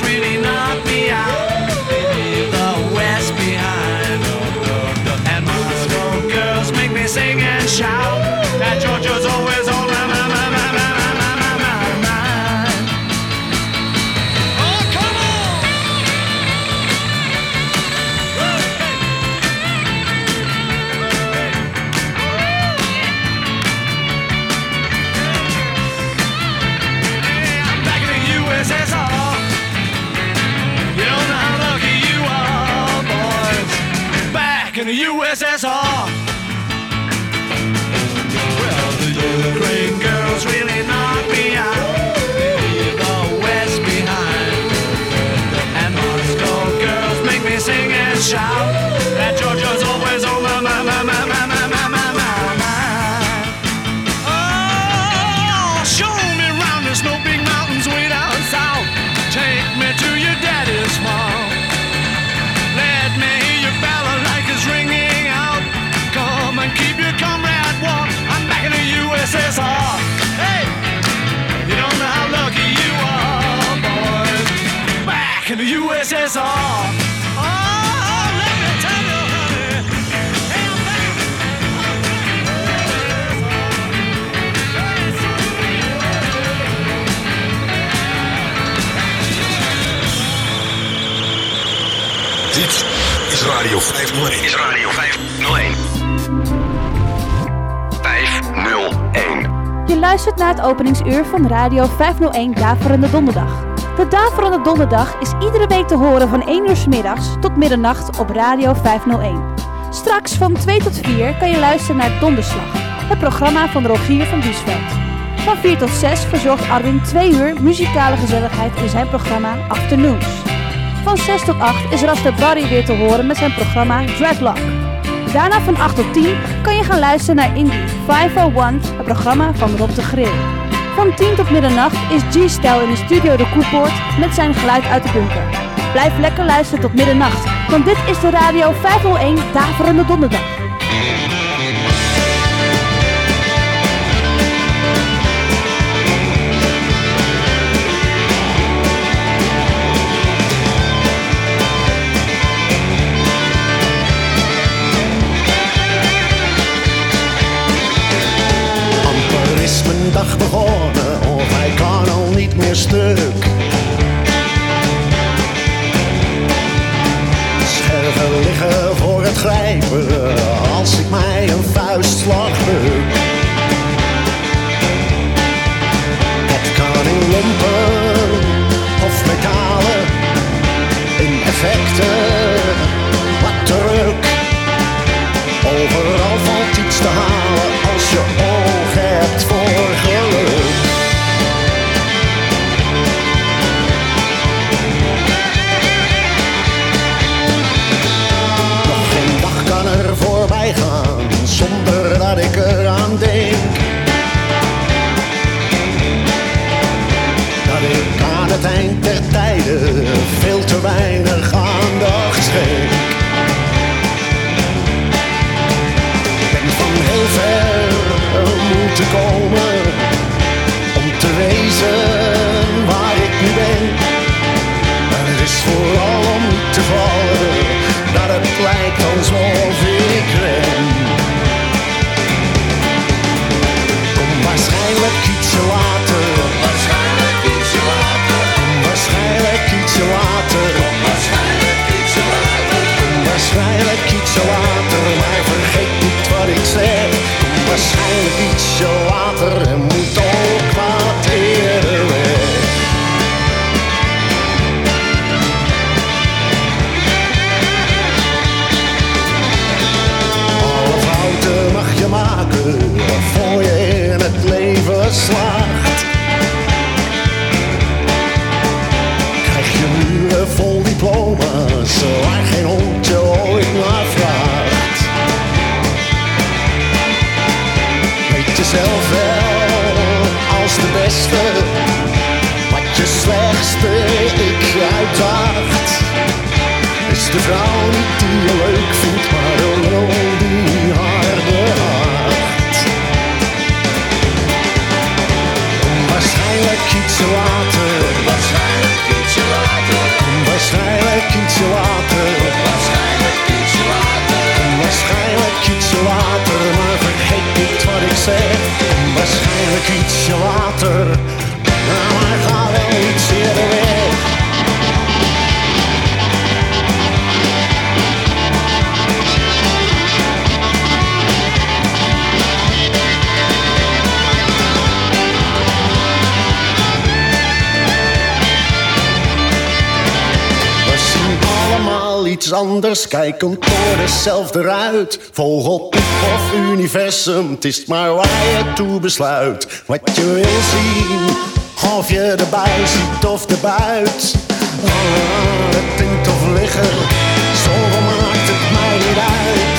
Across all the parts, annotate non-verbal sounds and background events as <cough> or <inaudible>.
Great really knock me out. The West behind. Oh, and Moscow girls make me sing and shout. 501. Is Radio 501. 501. Je luistert naar het openingsuur van Radio 501 Daverende Donderdag. De Daverende Donderdag is iedere week te horen van 1 uur 's middags tot middernacht op Radio 501. Straks van 2 tot 4 kan je luisteren naar Donderslag, het programma van Rogier van Biesveld. Van 4 tot 6 verzorgt Arwin 2 uur muzikale gezelligheid in zijn programma Afternoons. Van 6 tot 8 is Rasta Barry weer te horen met zijn programma Dreadlock. Daarna van 8 tot 10 kan je gaan luisteren naar Indie 501, het programma van Rob de Grill. Van 10 tot middernacht is G-Style in de studio de Koepoort met zijn geluid uit de bunker. Blijf lekker luisteren tot middernacht, want dit is de Radio 501 Daverende Donderdag. Dag begonnen of hij kan al niet meer stuk. Scherven liggen voor het grijpen als ik mij een vuistslag buk. Het kan in lompen of metalen, in effecten, wat druk. Overal valt iets te halen te komen om te wezen waar ik nu ben. En het is vooral om te vallen dat het lijkt alsof ik ren. Kom waarschijnlijk ietsje later. Kom waarschijnlijk ietsje later. Kom waarschijnlijk ietsje later. Kom waarschijnlijk ietsje later. Later. Maar vergeet niet wat ik zeg. Kom waarschijnlijk en moet eerder weg. Alle fouten mag je maken voor je in het leven slaagt. Krijg je muren vol diploma's waar geen hondje de vrouw niet die je leuk vindt, maar lul die haar behaagt. Waarschijnlijk ietsje later. Waarschijnlijk ietsje later. Waarschijnlijk ietsje later. Waarschijnlijk ietsje later. Waarschijnlijk ietsje later, maar vergeet niet wat ik zeg. Waarschijnlijk ietsje later, maar ga wel iets eerder iets anders, kijken door dezelfde ruit. Vogelpoep of universum, het is maar waar je toe besluit. Wat je wil zien, of je bui ziet of de buit. Ah, het tint of liggen, zoveel maakt het mij niet uit.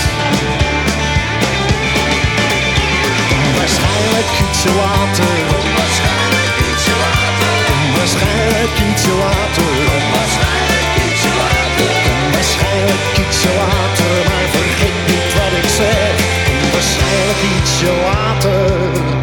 Waarschijnlijk ietsje later. Waarschijnlijk ietsje later. Waarschijnlijk ietsje later. Ietsje later. Maar vergeet niet wat ik zeg. Waarschijnlijk ietsje later.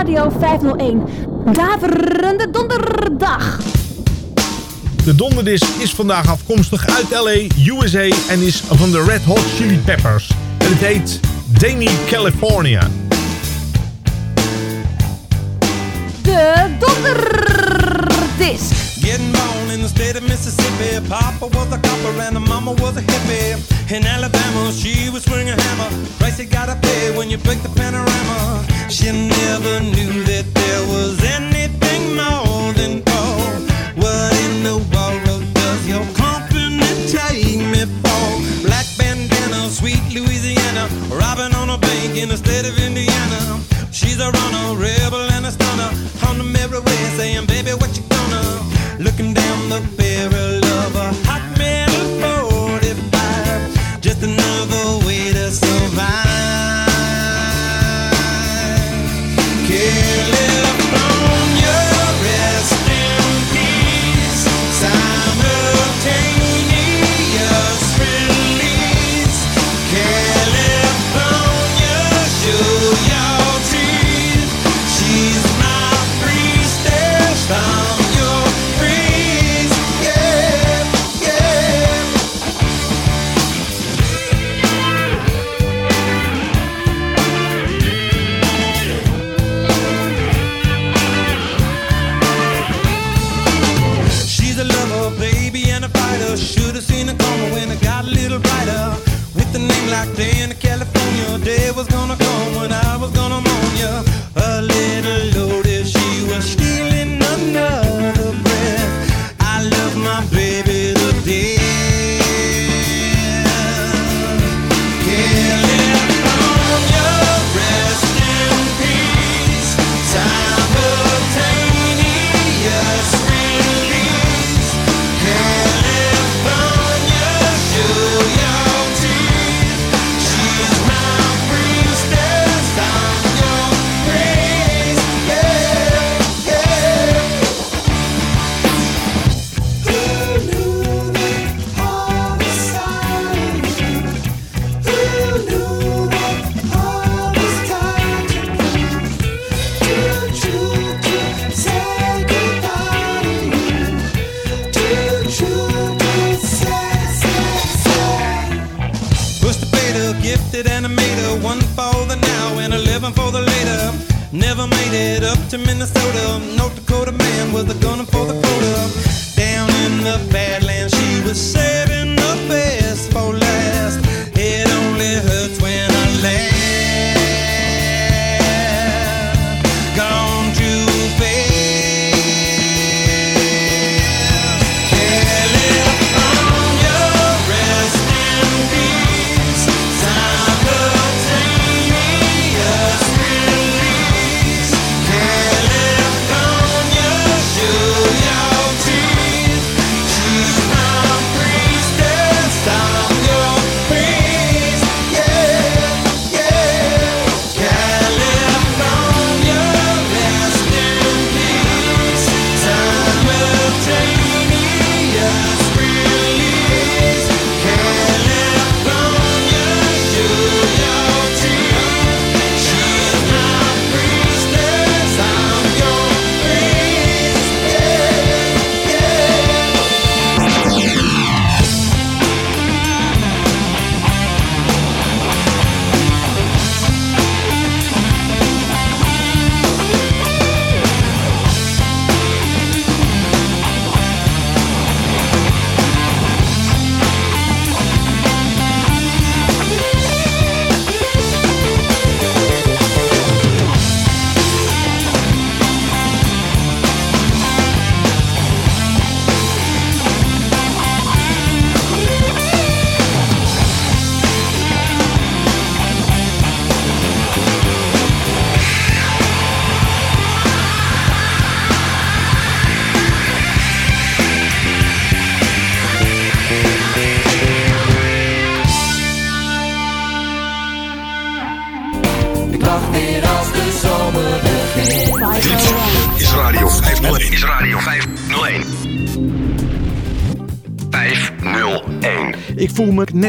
Radio 501. Daverende donderdag. De donderdisc is vandaag afkomstig uit LA, USA en is van de Red Hot Chili Peppers. En het heet Danny California. De donderdisc. Getting born in the state of Mississippi. Papa was a copper and the mama was a hippie. In Alabama, she was swinging a hammer. Price you gotta pay when you break the panorama. She never knew that there was anything more than gold. What in the world does your company take me for? Black bandana, sweet Louisiana. Robbing on a bank in state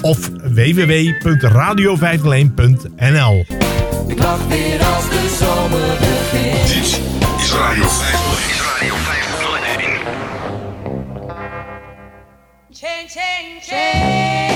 of www.radio501.nl. Ik lach weer als de zomer begint. Dit is Radio 501. Is Radio 501. Change, change, change.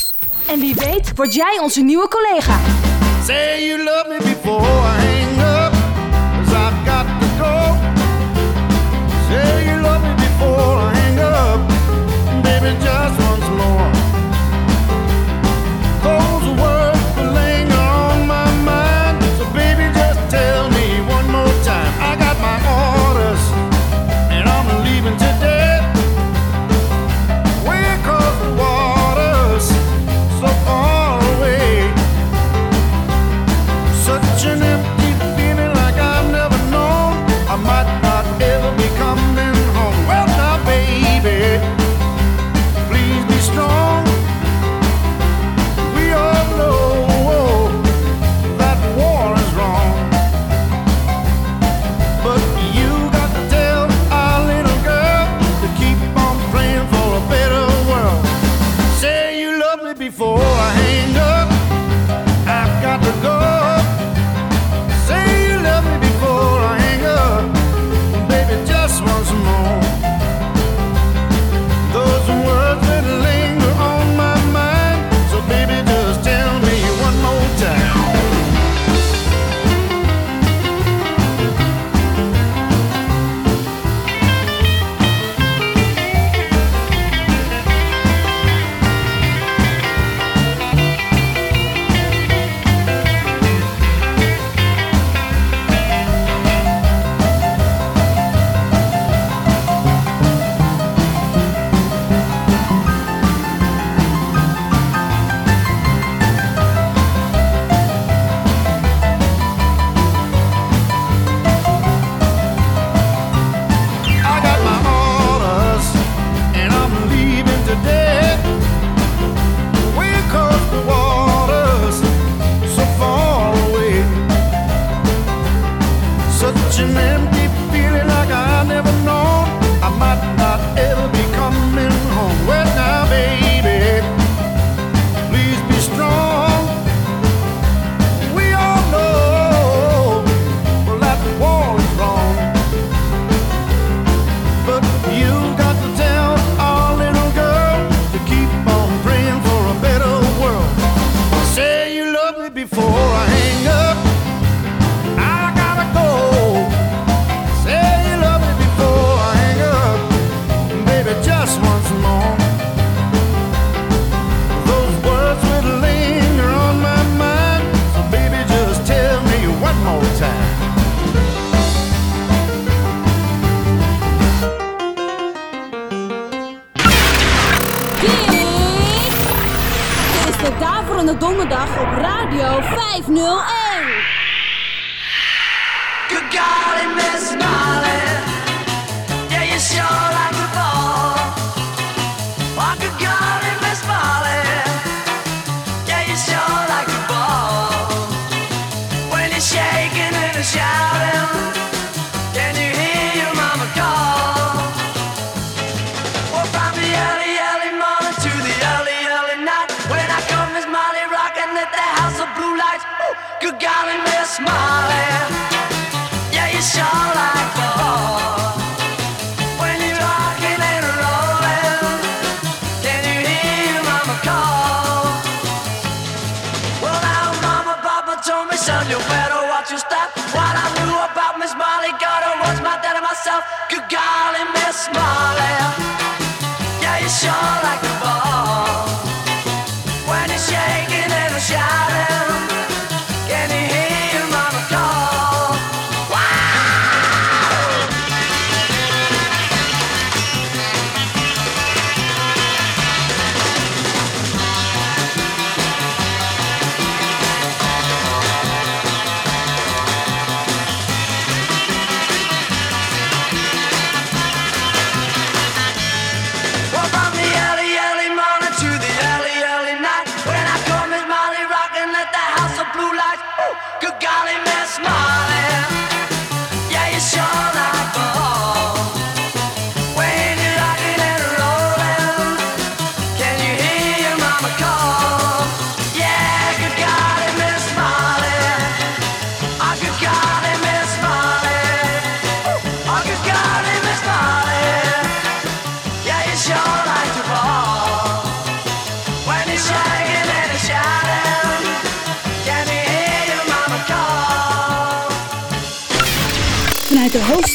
en wie weet word jij onze nieuwe collega. Say you love me before I hang up, cause I've got the go. Say you love me before I hang up, baby just once more. Those words are laying on my mind, so baby just tell me one more time. I got my orders, and I'm leaving today. Good golly, Miss Molly. Yeah, you sure.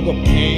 The paint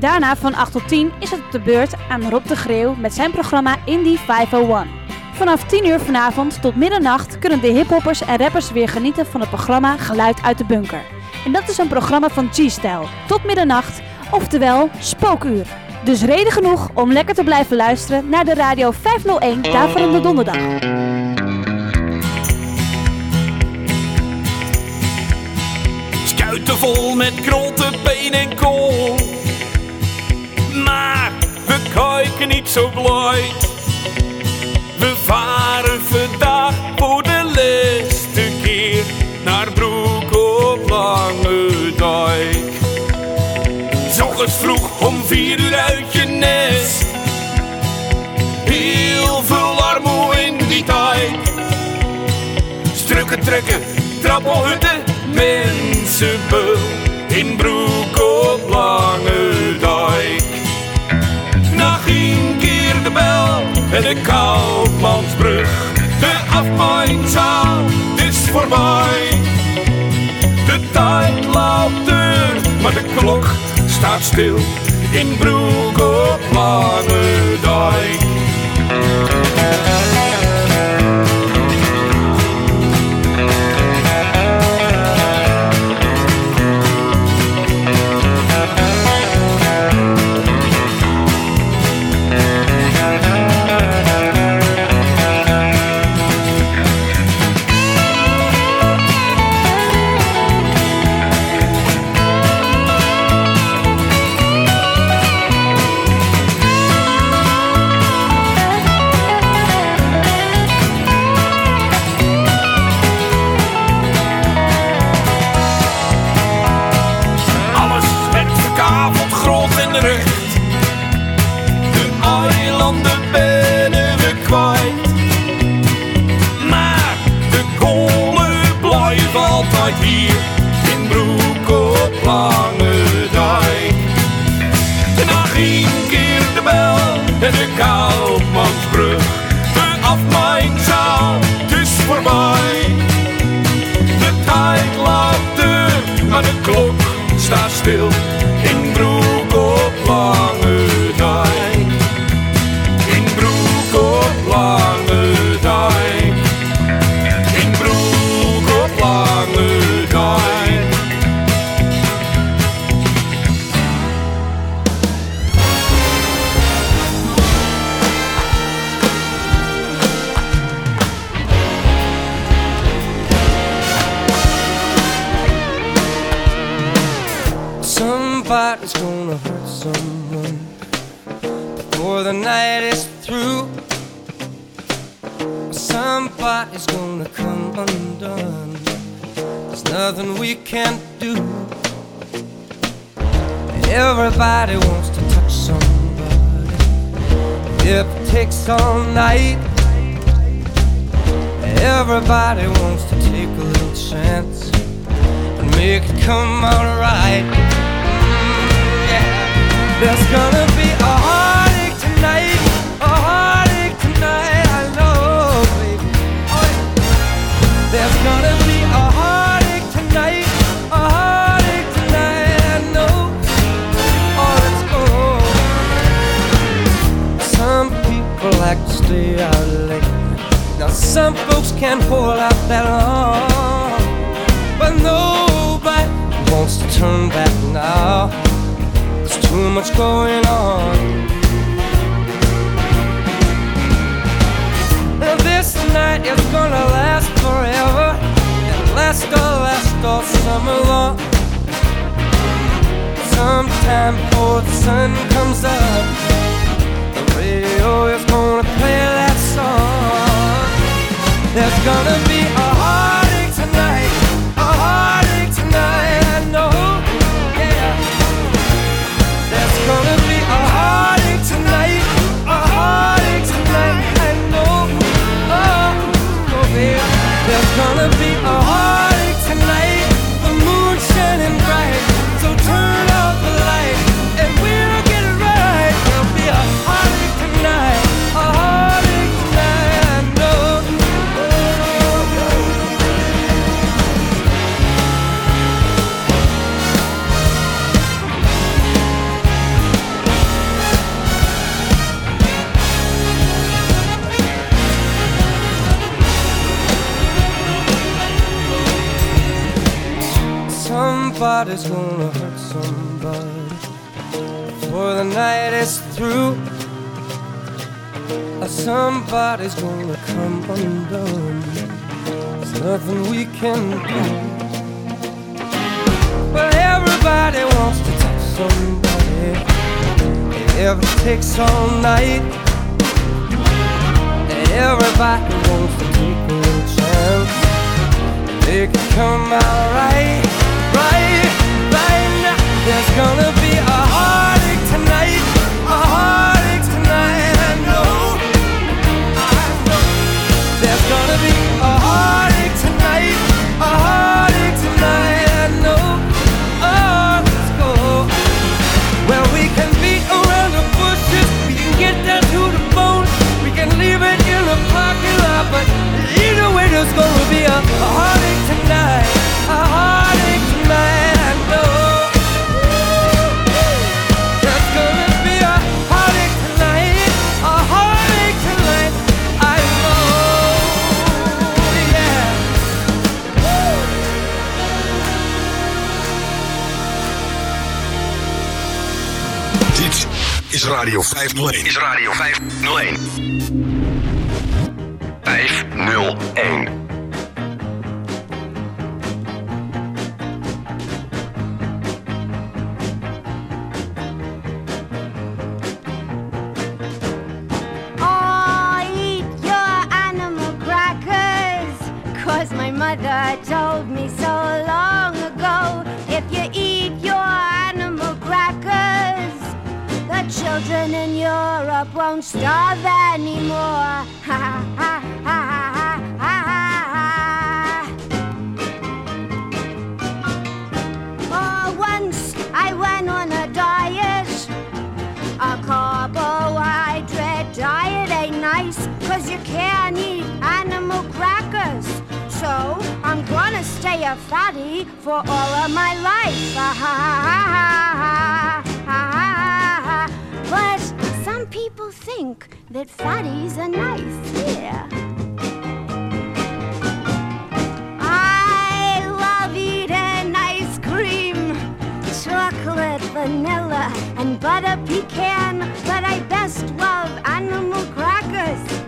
Daarna van 8 tot 10 is het op de beurt aan Rob de Greeuw met zijn programma Indie 501. Vanaf 10 uur vanavond tot middernacht kunnen de hiphoppers en rappers weer genieten van het programma Geluid uit de Bunker. En dat is een programma van G-Style. Tot middernacht, oftewel spookuur. Dus reden genoeg om lekker te blijven luisteren naar de Radio 501 Daverende Donderdag. Schuiten vol met krotten, been en kool maar we kijken niet zo blij. We varen vandaag voor de laatste keer naar Broek op Lange Dijk. Vroeg om vier uur uit je nest. Heel veel armoe in die tijd. Strukken trekken, trappelhutten, mensenbeul in Broek op Lange Dijk. De dit is voorbij. De tijd loopt er, maar de klok staat stil in Broek op Lange Dijk. feel body's gonna come undone. There's nothing we can do. Well, everybody wants to touch somebody. It ever takes all night. And everybody wants to take a chance. And can come out right, right, right now. There's gonna It's gonna be a, heartache tonight, a heartache tonight. I know it's gonna be a heartache tonight, a heartache tonight. I know, yeah. Radio 501. Is Radio 501. 501. Oh, eat your animal crackers. Cause my mother told me so long ago. If you eat your animal crackers, the children in Europe won't starve anymore. I'm gonna stay a fatty for all of my life. Ah, ha, ha, ha. But some people think that fatties are nice, yeah. I love eating ice cream chocolate, vanilla, and butter pecan, but I best love animal crackers.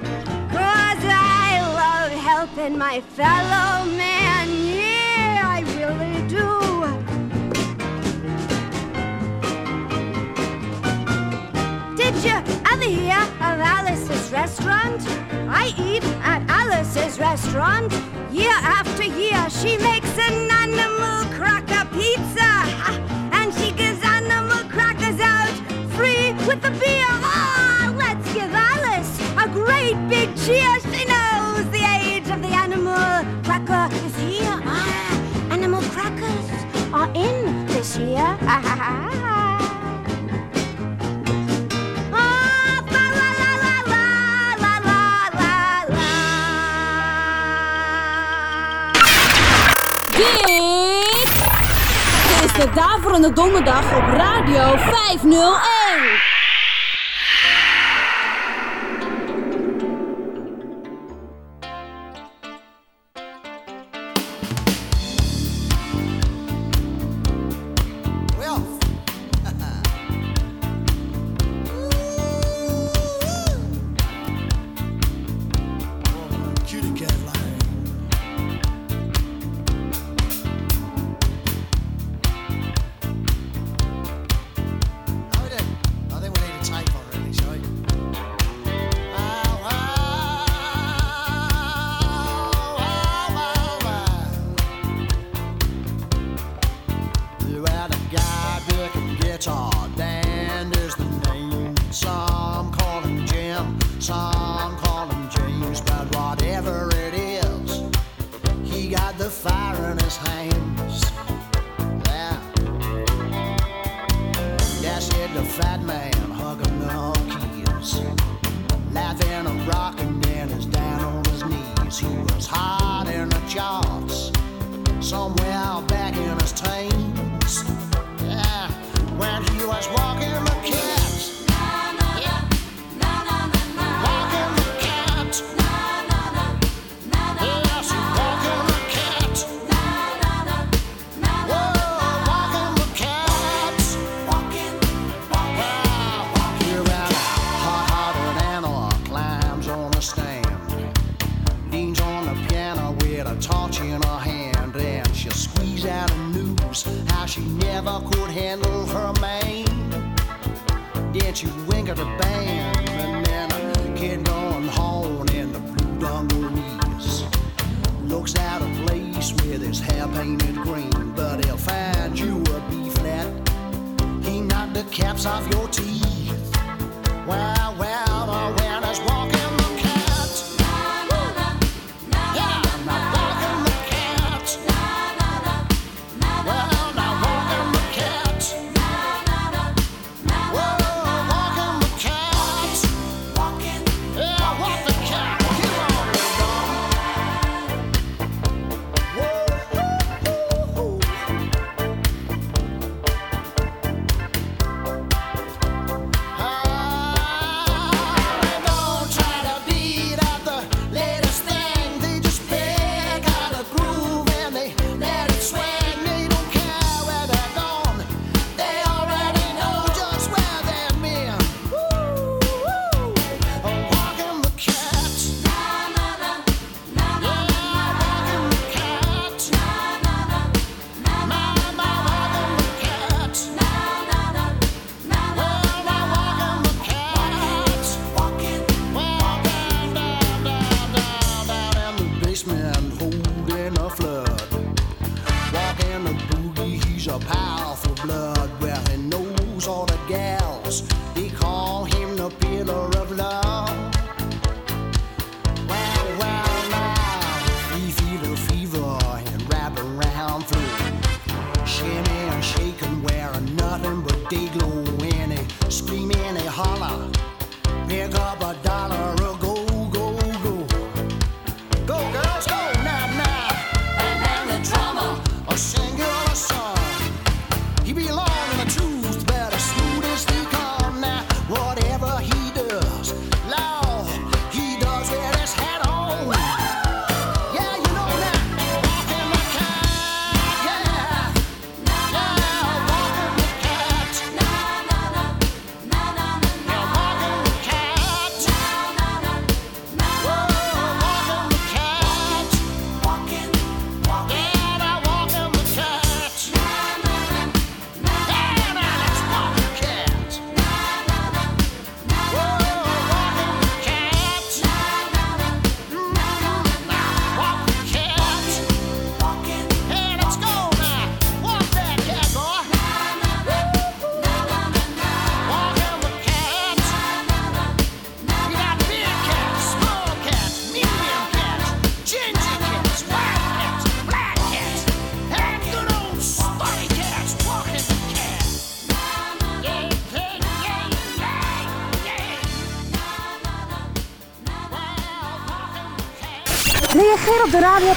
Helping my fellow man, yeah, I really do. Did you ever hear of Alice's restaurant? I eat at Alice's restaurant. Year after year, she makes an de Daverende Donderdag op Radio 501. Somewhere back in his teens. Yeah, when he was walking handle her man. Then she wink at the band, and then a kid going home in the blue dungarees. Looks out of place with his hair painted green, but he'll find you a B flat. He knocked the caps off your teeth. Well, well,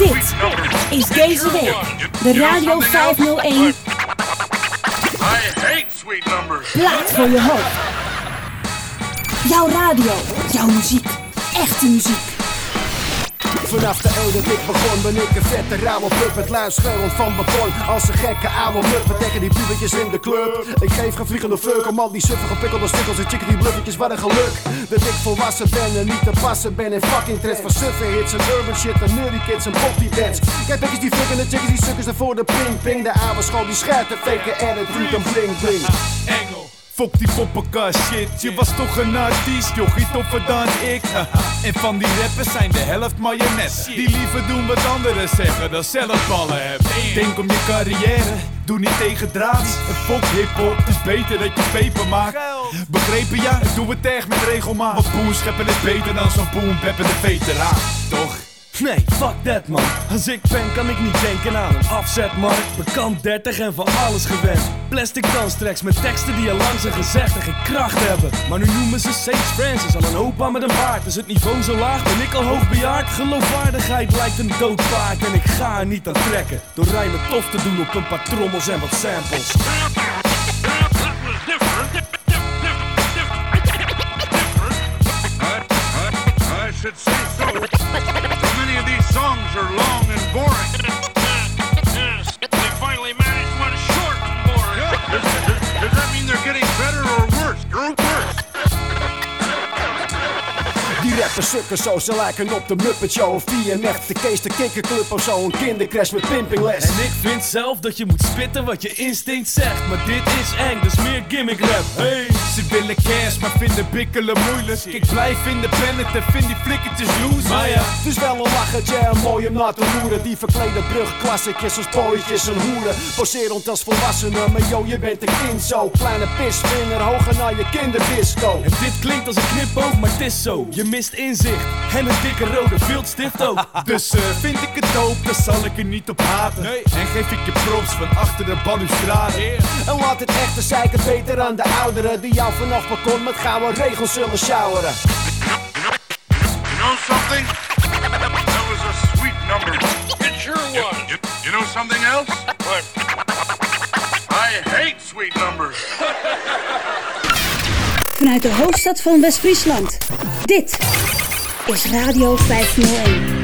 Dit is deze week de Radio 501 I hate sweet numbers. plaat voor je hoofd. Jouw radio, jouw muziek, echte muziek. Vanaf de eeuw dat ik begon ben ik een vette rauwe puppet Luisterend van beton als een gekke oude muppet Tegen die pubertjes in de club. Ik geef geen vliegende fuck om al die suffige pikkelde stikkels en chicken die bluffertjes. Wat een geluk dat ik volwassen ben en niet te passen ben In fucking trends. Van suffe hits en urban shit En nerdy kids en poppy bands Kijk bekjes die flikken en chickies die sukkers ervoor de ping ping. De oude school die schuift de fake en het doet een bling bling. Engel. Fok die poppenkast shit, je was toch een artiest, jochie toffer dan ik. En van die rappers zijn de helft marionetten Die liever doen wat anderen zeggen dan zelf ballen hebben. Denk om je carrière, doe niet tegen draad. En fok hiphop, het is beter dat je peper maakt. Begrepen ja, doe het echt met regelmaat. Want boerscheppen is beter dan zo'n boombeppende veteraan, toch? Nee, fuck that man. Als ik ben kan ik niet denken aan een afzetmarkt. Bekant 30 en van alles gewend. Plastic danstracks met teksten die al lang zijn gezegd en geen kracht hebben. Maar nu noemen ze Sage Francis al een opa met een baard. Is het niveau zo laag, ben ik al hoogbejaard? Geloofwaardigheid lijkt een dood paard en ik ga er niet aan trekken. Door rijmen tof te doen op een paar trommels en wat samples. Are long Sukken zo, ze lijken op de Muppet Show Of de Kees de Kikkerclub of zo Een kindercrash met pimpingles En ik vind zelf dat je moet spitten wat je instinct zegt. Maar dit is eng, dus meer gimmick rap. Hey, ze willen cash, maar vinden bikkelen moeilijk. Ik blijf independent en vind die flikkertjes loose. Maar ja, het is wel een lachertje en mooi om naar te loeren Die verklede brugklassicjes als pooitjes en hoeren Poserend als volwassenen, maar yo, je bent een kind zo Kleine pisvinger, hoger naar je kinderdisco En dit klinkt als een knipoog, maar het is zo. Je mist en een dikke rode viltstift ook. <laughs> Dus uh, vind ik het dope, dan zal ik er niet op haten. Nee. En geef ik je props van achter de balustrade. En laat het echte zeiken beter aan de ouderen die jou vanaf balkon met gouden regels zullen showeren. You know something? That was a sweet number. It sure was. You, know something else? What? I hate sweet numbers. Vanuit de hoofdstad van West-Friesland. Dit is Radio 501.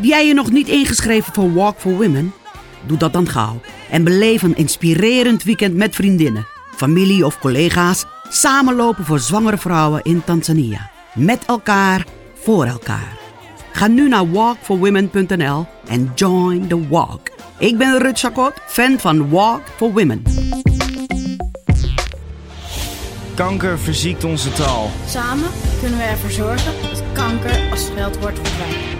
Heb jij je nog niet ingeschreven voor Walk for Women? Doe dat dan gauw en beleef een inspirerend weekend met vriendinnen, familie of collega's samenlopen voor zwangere vrouwen in Tanzania. Met elkaar, voor elkaar. Ga nu naar walkforwomen.nl en join the walk. Ik ben Rut Chakot, fan van Walk for Women. Kanker verziekt onze taal. Samen kunnen we ervoor zorgen dat kanker als scheldwoord verdwijnt.